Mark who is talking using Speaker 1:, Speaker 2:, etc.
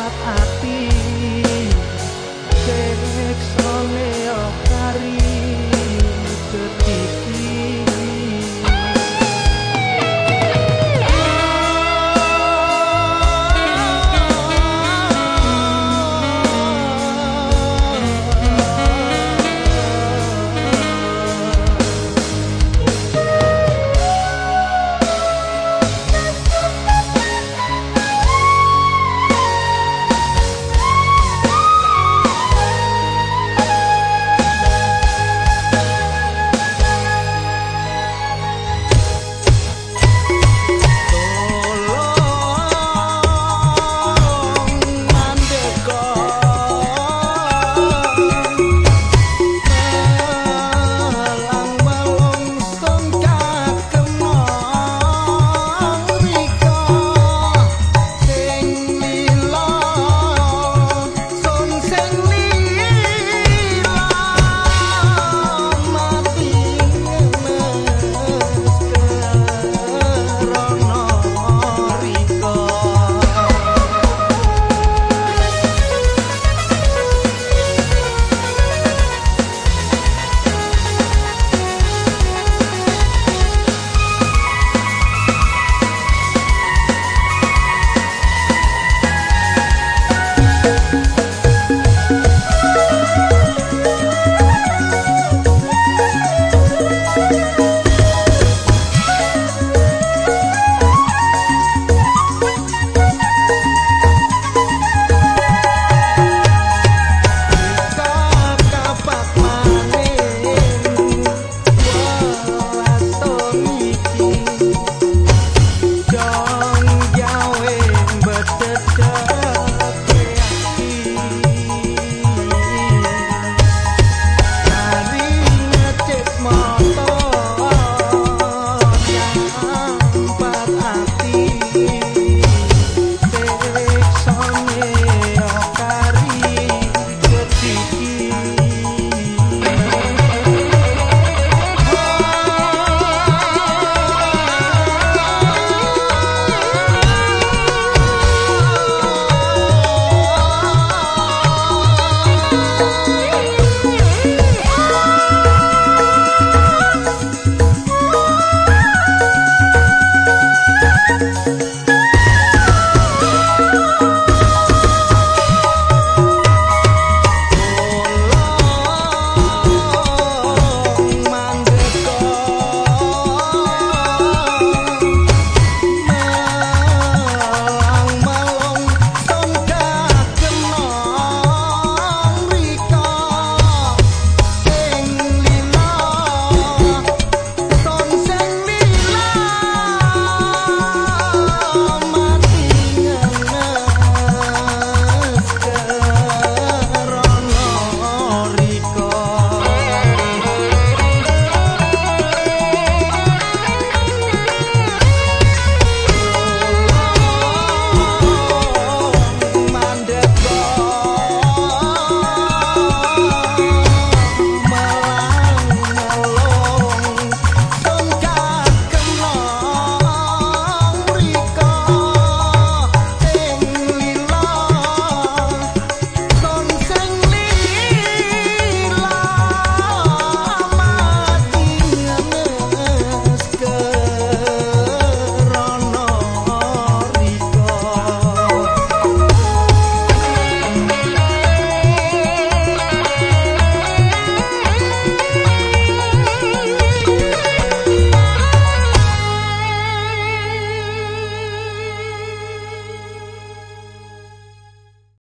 Speaker 1: mata